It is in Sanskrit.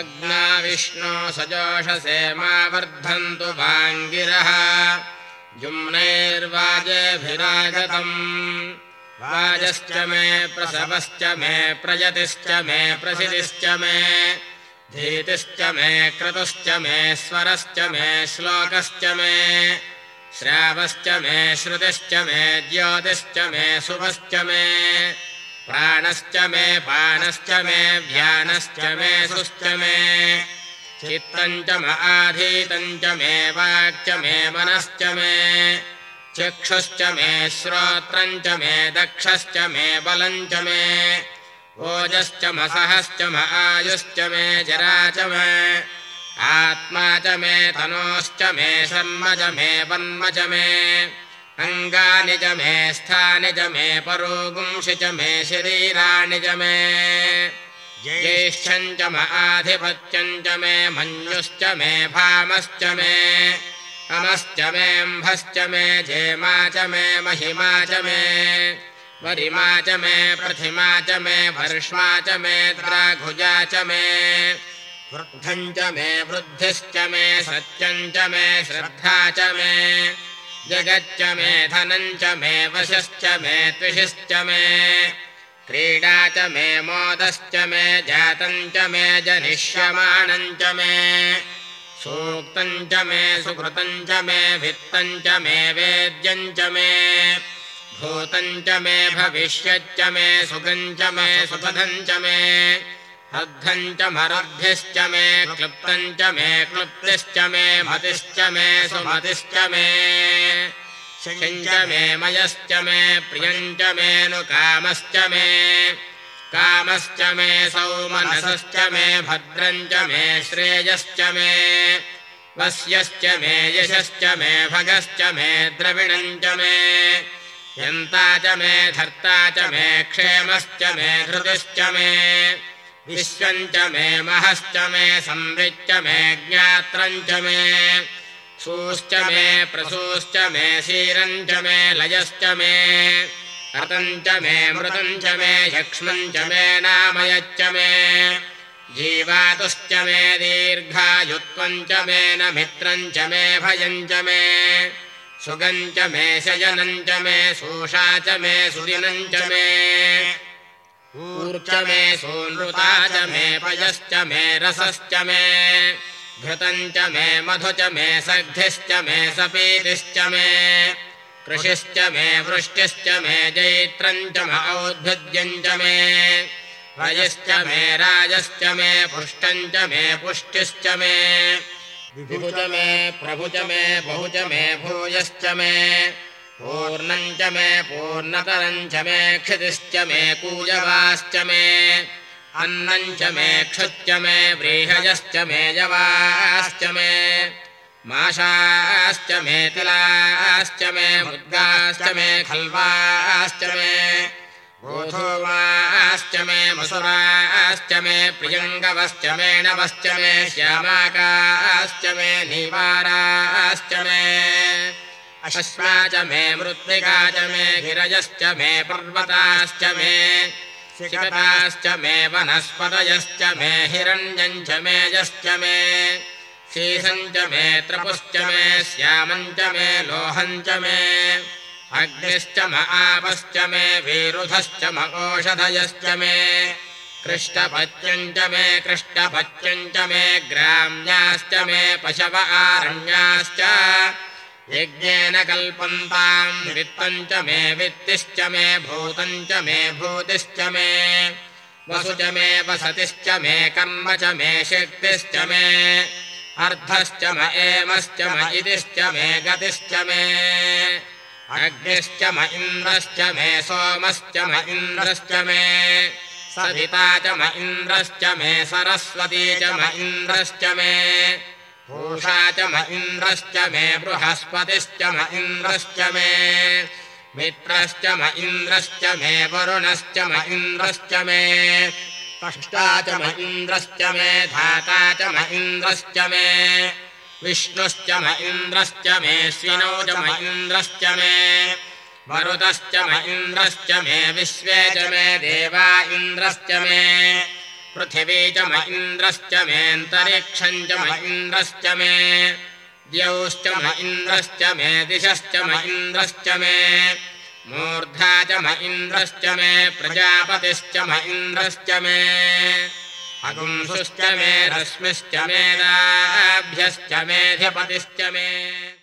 अग्ना विष्णो सजोषसे मा वर्धन्तु वाङ्गिरः। जुम्नैर्वाजेभिरागतम् वाजश्च मे प्रसवश्च मे प्रयतिश्च मे प्रसिदिश्च मे धीतिश्च मे क्रतुश्च मे स्वरश्च मे श्लोकश्च मे श्रावश्च मे श्रुतिश्च मे ज्योतिश्च मे शुभश्च मे प्राणश्च मे पानश्च मे व्यानश्च मे सुश्च मे। चित्तम् च म आधीतम् च मे वाक्च मे मनश्च मे। चक्षुश्च मे श्रोत्रम् च मे दक्षश्च मे बलम् च मे। ओजश्च महश्च म आयुश्च मे जरा च मे। आत्मा च मे तनोश्च मे शर्म च मे वन्म च मे अङ्गानि च मे स्थानि च मे परोगुंसि च मे शरीराणि च मे ज्येष्ठम् च आधिपत्यम् च मे मञ्जुश्च मे भामश्च मे अमश्च मेऽम्भश्च मे जेमा च मे महिमा च मे वरिमा च मे प्रथिमा च मे वर्ष्मा च मे द्राघुजा च मे वृद्धम् च मे वृद्धिश्च मे सत्यम् च मे श्रद्धा च मे जगच्च मे धनम् च मे वशश्च मे त्विषिश्च मे। क्रीडा च मे मोदश्च मे जातम् च मे जनिष्यमाणम् च मे। सूक्तम् च मे सुकृतम् च मे भित्तम् च मे वेद्यम् च मे। भूतम् च मे भविष्यच्च मे सुगम् च मे सुपथम् च मे हद्धम् च मरद्भिश्च मे क्लुप्तम् च मे क्लुप्तिश्च मे मतिश्च मे सुमतिश्च मे। शञ्च मे मयश्च मे प्रियम् च मेऽनुकामश्च मे। कामश्च मे सौमनसश्च मे भद्रम् च मे श्रेयश्च मे। वस्यश्च मे यशश्च मे भगश्च मे द्रविणम् च मे। यन्ता च मे धर्ता च मे क्षेमश्च मे धृतिश्च मे विश्वम् च मे महश्च मे संवृच्च मे ज्ञात्रम् च मे सूश्च मे प्रसूश्च मे शीरम् च मे लयश्च मे रतम् च मे मृतम् च मे यक्ष्मम् च मे नामयच्च मे जीवातुश्च मे दीर्घायुत्वम् च मे न मित्रम् च मे भयम् च मे सुगम् च मे शयनम् च मे सूषा च मे सुदिनम् च मे ऊर्च मे सूनृता च मे पयश्च मे रसश्च मे घृतम् च मे मधु च मे सग्धिश्च मे सपीतिश्च मे कृषिश्च मे वृष्टिश्च मे जैत्रम् च म औद्भिद्यम् च मे वयश्च मे राजश्च मे पुष्टम् च मे पुष्टिश्च मे विभुज मे प्रभु च मे बहु च मे भूयश्च मे पूर्णम् च मे पूर्णतरम् च मे, क्षितिश्च मे, कूजवाश्च मे, अन्नम् च मे, क्षुच्च मे व्रीहयश्च मे, जवाश्च मे, माशाश्च मे, तिलाश्च मे, मुद्गाश्च मे, खल्वाश्च मे, गोधूमाश्च मे, मसुराश्च मे, प्रियङ्गवश्च मे, नवश्च मे, श्यामाकाश्च मे, निवाराश्च मे। अश्वा च मे मृत्तिका च मे गिरजश्च मे पर्वताश्च मे शिखताश्च मे वनस्पतयश्च मे हिरण्यम् च मे यश्च मे त्रपुश्च मे श्यामम् च मे लोहम् च मे अग्निश्च म आपश्च मे विरुधश्च म ओषधयश्च मे कृष्टपत्यम् च मे कृष्टपत्यम् च मे ग्राम्याश्च मे पशव आरण्याश्च यज्ञेन कल्पन्ताम् वित्तम् च मे वित्तिश्च मे भूतम् च मे भूतिश्च मे। वसु च मे वसतिश्च मे कर्म च मे शक्तिश्च मे। अर्धश्च म एमश्च म इतिश्च मे गतिश्च मे। अग्निश्च म इन्द्रश्च मे सोमश्च म इन्द्रश्च मे। सदिता च म इन्द्रश्च मे सरस्वती च म इन्द्रश्च मे। पूषा च म इन्द्रश्च मे बृहस्पतिश्च म इन्द्रश्च मे मित्रश्च म इन्द्रश्च मे वरुणश्च म इन्द्रश्च मे कष्टा च म इन्द्रश्च मे धाता च म इन्द्रश्च मे विष्णुश्च म इन्द्रश्च मे श्विनौ च म इन्द्रश्च मे मरुतश्च म इन्द्रश्च मे विश्वे च मे देवा इन्द्रश्च मे पृथिवी च म इन्द्रश्च मेऽन्तरिक्षम् च म मे द्यौश्च म मे, दिशश्च म मे, मूर्धा च म मे, प्रजापतिश्च म मे, अगुंसुश्च मे, रश्मिश्च मेदाभ्यश्च मेऽधिपतिश्च मे।